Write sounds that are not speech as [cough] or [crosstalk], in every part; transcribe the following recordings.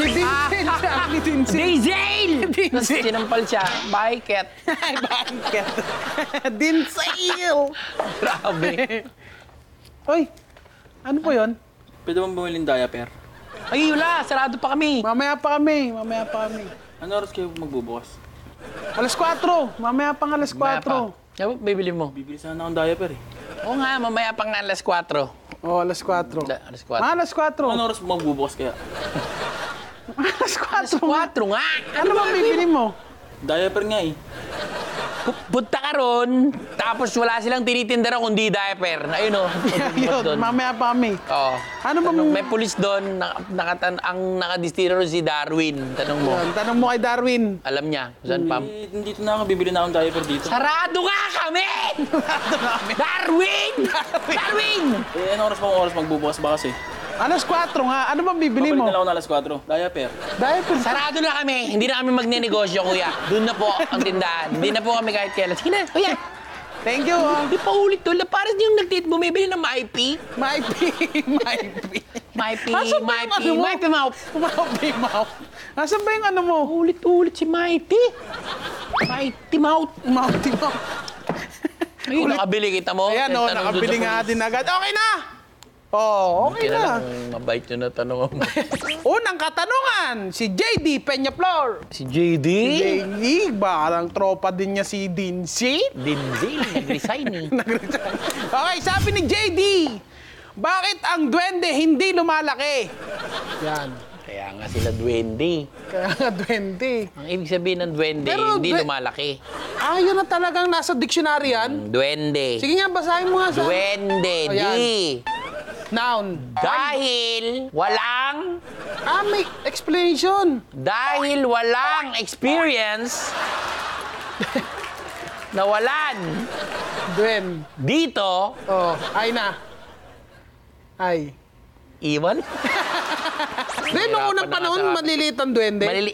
Si Vincent! Ah, ni Vincent! Diesel! Tapos sinampal siya. Biket. [laughs] Ay, bakit? [laughs] Dinsail! Grabe. [laughs] Hoy, ano po yon? Pwede bang bumili ng diaper? Ay, wala. Sarado pa kami. Mamaya pa kami, mamaya pa kami. Ano oras kayo magbubukas? Alas 4, mamaya pang alas 4. Mamaya pa. Bibili mo? Bibili sana akong diaper eh. Oo nga, mamaya pang alas 4. Oh, alas 4. Da- Alas 4. Ah, alas 4. Ano oras magbubukas kaya? Alas 4. Alas 4 nga. Ano ba bibili mo? Diaper nga eh. Pu- Punta ka ron, tapos wala silang tinitinda ron kundi diaper. Ayun [laughs] o. Yun, mamaya pa kami. Oo. Ano ba Tanong, may pulis doon, na, nakatan, ang nakadistino ron si Darwin. Tanong mo. Yun, tanong mo kay Darwin. Alam niya kung saan pa. Eh, dito na ako, bibili na akong diaper dito. Sarado nga kami! [laughs] Darwin! Darwin! Eh, ano oras pa oras magbubukas ba kasi? Alas 4 nga. Ano bang bibili Babalik mo? na lang ako ng alas 4. Diaper. Diaper. Sarado na kami. Hindi na kami magnenegosyo, kuya. Doon na po ang tindahan. Hindi na po kami kahit kailan. Sige na, kuya. Thank you. oh. Hindi pa ulit to. Parang yung nagtit bumibili ng MyP. May pi, may pi. MyP, Asan ba yung MyP, ano mo? Mouth. Mouth. Ba yung ano mo? Ulit-ulit si MyP. MyP mouth. Mouth, mouth. Ayun, nakabili kita mo. Ayan, oh, tanong doon nakabili nga din agad. Okay na! Oh, okay na. lang, mabait yun na tanong mo. [laughs] Unang katanungan, si JD Peñaflor. si JD? JD, parang tropa din niya si Dincy. Dinzel, nag-resign eh. [laughs] Okay, sabi ni JD, bakit ang duwende hindi lumalaki? Yan. Kaya nga sila duwende. Kaya nga duwende. Ang ibig sabihin ng duwende, Pero hindi dwe- lumalaki. Ah, yun na talagang nasa dictionary yan. Duwende. Sige nga, basahin mo nga sa... Duwende, Ayan. di. Noun. Dahil walang, Ah, may explanation. dahil walang experience, nawalan Dwen. dito, Oh, ay na. Ay. iwan. Then, nung unang na panahon, nga sa- maliliit ang duwende. Malili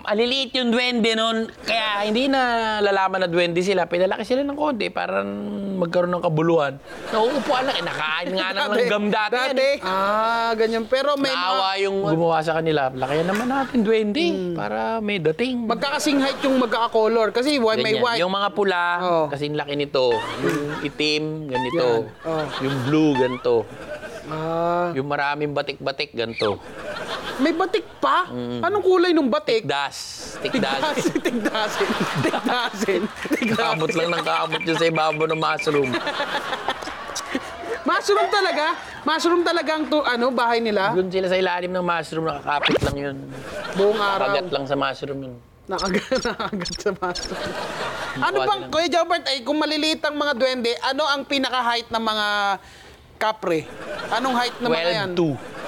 maliliit yung duwende noon, kaya hindi na lalaman na duwende sila. Pinalaki sila ng konti para magkaroon ng kabuluhan. Nauupuan lang, eh, nakain nga ng langgam dati. yan, eh. Ah, ganyan. Pero may Naawa mga... yung gumawa sa kanila. Lakayan naman natin duwende para may dating. Magkakasing height yung magkaka-color. Kasi why may white. Yung mga pula, Oh. kasing laki nito. Yung itim, ganito. Yan. Oh. Yung blue, ganito. Ah, Yung maraming batik-batik, ganito. May batik pa? Anong kulay nung batik? Das. Tikdas. Tigdasin, tigdasin, [laughs] tigdasin, tigdasin. Kamot lang ng kamot yun sa ibabaw ng mushroom. Mushroom talaga? Mushroom talaga ang to, ano, bahay nila? Doon sila sa ilalim ng mushroom, nakakapit lang yun. Buong araw. Kagat lang sa mushroom yun. Nakagat, [laughs] nakagat sa mushroom. [laughs] ano bang, nila. Kuya Jobert, ay kung maliliit ang mga duwende, ano ang pinaka-height ng mga kapre? Anong height ng mga yan? 12-2. 12.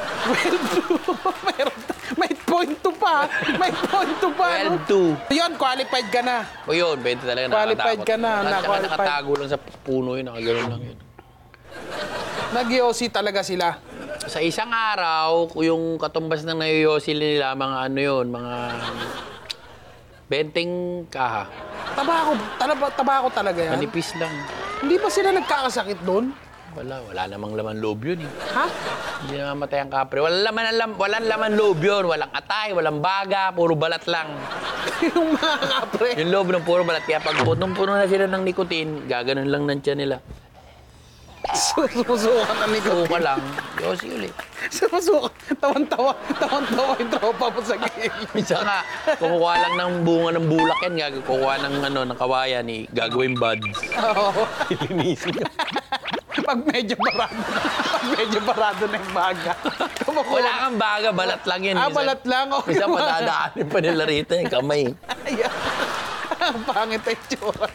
Meron, may point to pa. May point to pa. no? 12-2. Yun, qualified ka na. O yun, pwede talaga Qualified ka na, na-qualified. nakatago lang sa puno yun, nakagano'n lang yun. Nag-OC talaga sila. Sa isang araw, yung katumbas ng nayoyosil nila, mga ano yun, mga benteng kaha. Tabako, talaba, tabako talaga yan. Manipis lang. Hindi ba sila nagkakasakit doon? Wala, wala namang laman loob yun eh. Ha? Hindi namamatay ang kapre. Walang laman, alam, walang laman loob yun. Walang atay, walang baga, puro balat lang. [laughs] yung mga kapre. Yung loob ng puro balat. Kaya pag punong-puno na sila ng nicotine, gaganon lang ng tiyan nila. Sumusukan na ni Suka lang. Yosi ulit. Sumusukan. Tawan-tawa. Tawan-tawa yung tropa mo sa game. [laughs] Minsan nga, kumukuha lang ng bunga ng bulak yan. Kukuha ng, ano, ng kawayan, eh, gagawin buds. Oo. [laughs] Ilinisin ka. Pag medyo barado. Pag medyo barado na yung baga. Kumukuha. Wala kang baga, balat lang yun. Ah, Minsan- balat lang. Okay. Minsan padadaanin pa nila rito yung kamay. [laughs] Ayan. Ang pangit ang tsura.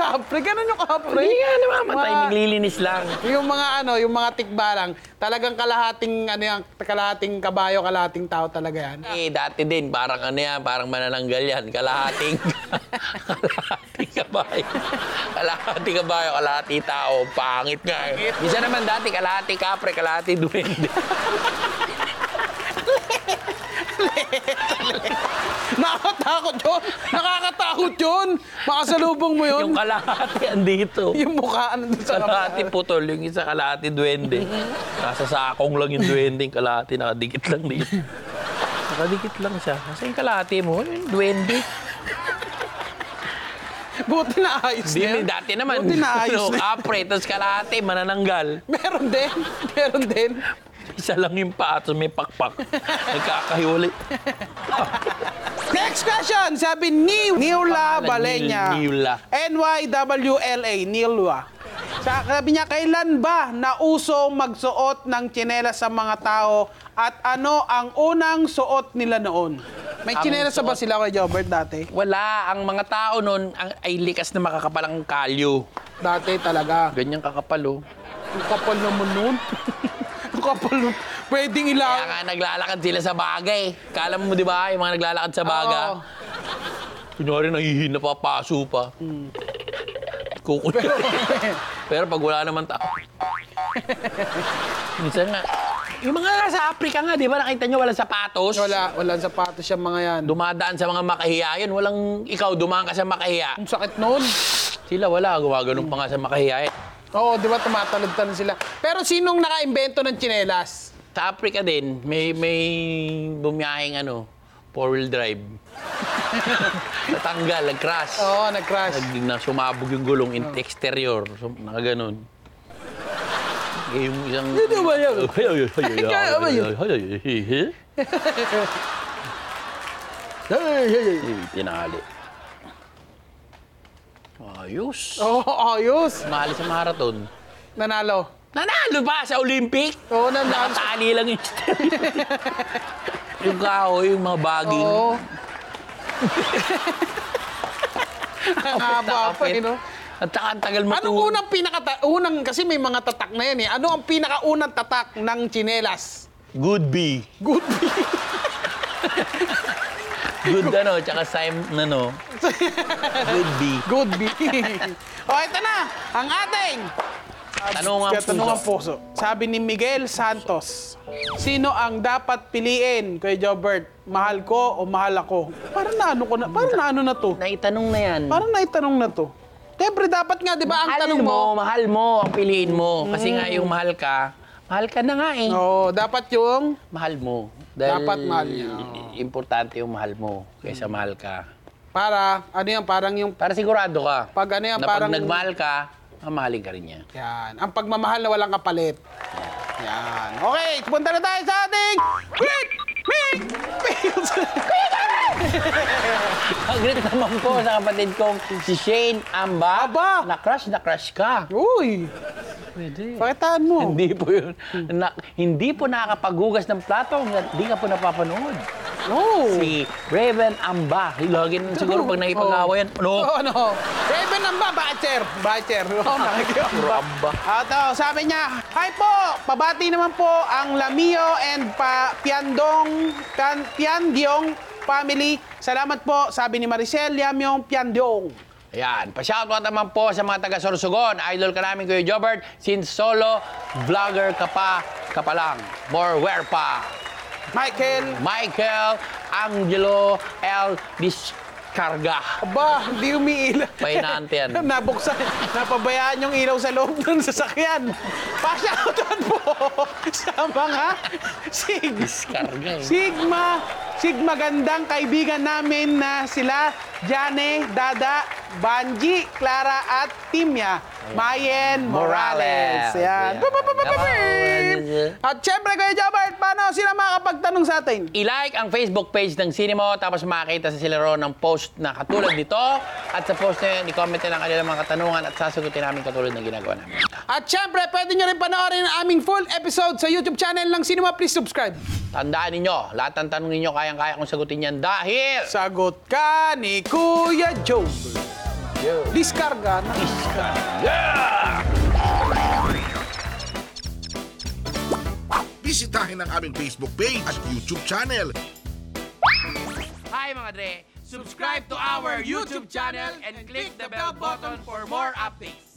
Kapre, ganun yung kapre. Hindi nga namamatay, Mga- naglilinis lang. Yung mga ano, yung mga tikbalang, talagang kalahating ano yan, kalahating kabayo, kalahating tao talaga yan. Eh, dati din, parang ano yan, parang manananggal yan. Kalahating, [laughs] kalahating kabayo. Kalahating kabayo, kalahati tao. Pangit nga eh. Isa naman dati, kalahati kapre, kalahati duwende. [laughs] Nakakatakot yun! Nakakatakot yun! Makasalubong mo yun. Yung kalahati andito. [laughs] Yung mukha ano dun sa Kalahati putol, yung isa kalahati duwende. Nasa sakong lang yung duwende, yung kalahati nakadikit lang dito. Nakadikit lang siya. Kasi yung kalahati mo, yung duwende. Buti na ayos na dati naman, Buti na ayos no, na. kapre, tapos kalahati, manananggal. Meron din. Meron din. Isa lang yung paa, tapos may pakpak. Nagkakahiwalay. [laughs] Next question, sabi ni Niula Balenya. Niula. N-Y-W-L-A, Niula. Sa- Sabi niya, kailan ba nauso magsuot ng tsinelas sa mga tao at ano ang unang suot nila noon? May Ang tsinelas na ba suot- sila kay Jobert dati? Wala, ang mga tao nun ang, ay likas na makakapalang kalyo. Dati talaga. Ganyan kakapal, oh. Ang kapal naman nun. Kapal. Pwedeng Kaya nga naglalakad sila sa bagay. Kala mo, di ba, yung mga naglalakad sa baga. Oo. Kunyari, nahihina pa, paso pa. Kukunin. Pero pag wala naman tao. Minsan nga, yung mga nasa Africa nga, di ba, nakita nyo walang sapatos? Wala, walang sapatos yung mga yan. Dumadaan sa mga makahiya yun. Walang ikaw, dumaan ka sa makahiya. Ang sakit nun. Sila wala, gumaganon pa nga sa makahiya. eh. Oo, di ba tumatalad-talad sila. Pero sinong naka-invento ng tsinelas? Sa Africa din, may may bumiyahing ano, four-wheel drive. Natanggal, nag-crash. Oo, nag-crash. Nag, na sumabog yung gulong in exterior. So, nakaganon. Eh, yung isang... Hindi ba yan? Kaya ba yun? Hey, hey, hey. Tinali. Ayos. Oo, ayos. Mali sa marathon. Nanalo. Nanalo ba sa Olympic? Oo, nanalo. Nakatali lang yung [laughs] yung kahoy, yung mga baging. Oo. [laughs] Ang haba pa, eh, no? At saka ang tagal Anong matuwa. unang pinaka unang kasi may mga tatak na yan eh. Ano ang pinakaunang tatak ng tsinelas? Good bee. Good [laughs] Good ano, tsaka Sim, ano. Good bee. Good B. o, ito na. Ang ating Tanungan Katanungan puso. puso. Sabi ni Miguel Santos, Sino ang dapat piliin, Kuya Jobert? Mahal ko o mahal ako? Parang naano ko na, parang naano na to. Naitanong na yan. Parang naitanong na to. Siyempre, dapat nga, di ba, ang mahal tanong mo, Mm. mahal mo, ang piliin mo. Kasi nga yung mahal ka, mahal ka na nga eh. Oo, dapat yung, Mahal mo. Dahil Dapat mahal niya, oo. Importante yung mahal mo kaysa mahal ka. para, ano yan, parang yung, Para sigurado ka. Pag ano yan, na parang- pag nagmahal ka, mamahalin ka rin niya. yan, ang pagmamahal na walang kapalit. Yan. Okay, punta na tayo sa ating, Quick! Quick! Agreed naman po sa kapatid kong si Shane Amba. Aba! Na crush na crush ka. Uy, Pwede. pakitaan mo. Hindi po yun. Na, hindi po nakakapaghugas ng plato hanggat di ka po napapanood. Oh. Si Raven Amba. Lagi na siguro pag nakipag-awayan. Ano? Oo, ano? Raven ang ba? Bacher. Bacher. Oo, nakikiamba. Amba. At oh, sabi niya, Hi po! Pabati naman po ang Lamio and pa Piandong, Pian, Piandyong family. Salamat po, sabi ni Maricel Yamyong Piandyong. Ayan. Pa-shoutout naman po sa mga taga Sorsogon. Idol ka namin, Kuya Jobert. Since solo, vlogger ka pa, ka pa lang. More wear pa. Michael, Michael Angelo L. Discarga. aba, hindi umiilaw. Pahinante yan. [laughs] Nabuksan, napabayaan yung ilaw sa loob ng sasakyan. Pa-shoutout po [laughs] sa mga sig Discarga eh. Sigma, Sigma gandang kaibigan namin na sila Jane, Dada, Banji, Clara at Timya. Mayen Morales. Morales. Yan. At syempre, Kuya Jobert, paano sila makakapagtanong sa atin? I-like ang Facebook page ng Cinemo tapos makakita sa sila ron ng post na katulad nito. At sa post na yun, i-comment nila ang kanilang mga katanungan at sasagutin namin katulad ng ginagawa namin. At syempre, pwede nyo rin panoorin ang aming full full episode sa YouTube channel ng Cinema. Please subscribe. Tandaan ninyo, lahat ng tanong ninyo kayang-kaya kong sagutin yan dahil... Sagot ka ni Kuya Joe. Yo. Diskarga na. Diskarga. Bisitahin ang aming Facebook page at YouTube channel. Hi mga Dre! Subscribe to our YouTube channel and click the bell button for more updates.